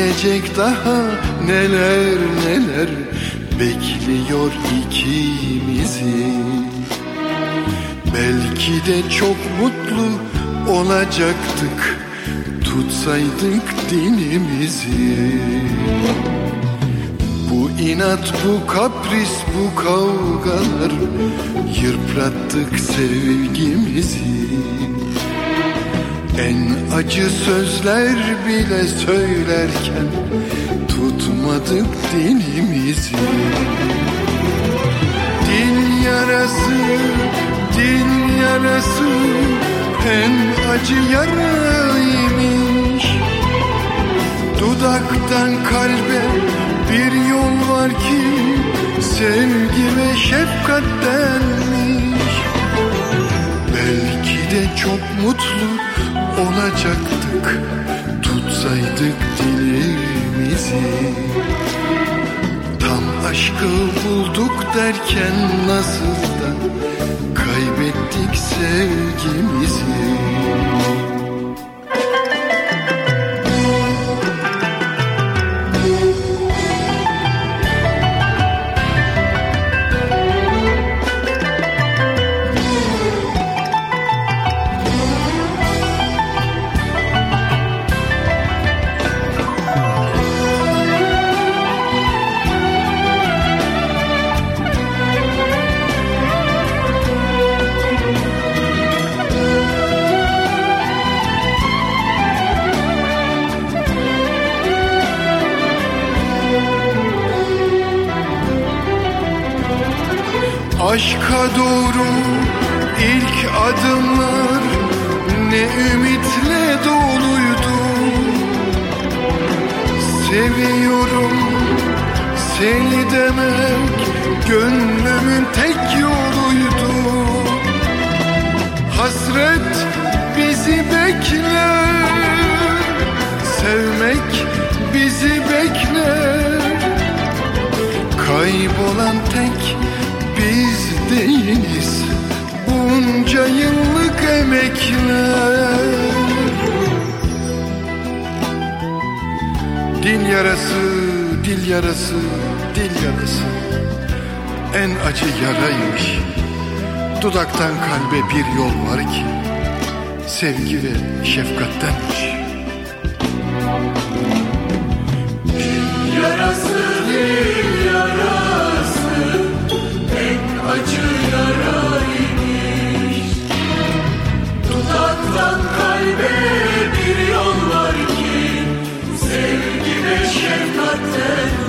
Gelecek daha neler neler bekliyor ikimizi. Belki de çok mutlu olacaktık tutsaydık dinimizi. Bu inat, bu kapris, bu kavgalar Yıprattık sevgimizi En acı sözler bile söylerken Tutmadık dinimizi. Dil yarası, dil yarası en acı yaraymış. Dudaktan kalbe bir yol var ki Sevgi ve şefkattenmiş Belki de çok mutlu olacaktık. Tutsaydık dilimizi. Tam aşkı bulduk derken nasıl da kaybettik sevgimizi Aşka doğru ilk adımlar ne ümitle doluydu. Seviyorum seni demek gönlümün tek yoluydu. Hasret bizi bekler Sevmek bizi bekler. Kaybolan tek biz değiliz. Bunca yıllık emekler. Dil yarası, dil yarası, dil yarası. En acı yaraymış. Dudaktan kalbe bir yol var ki Sevgi ve şefkattenmiş bir yol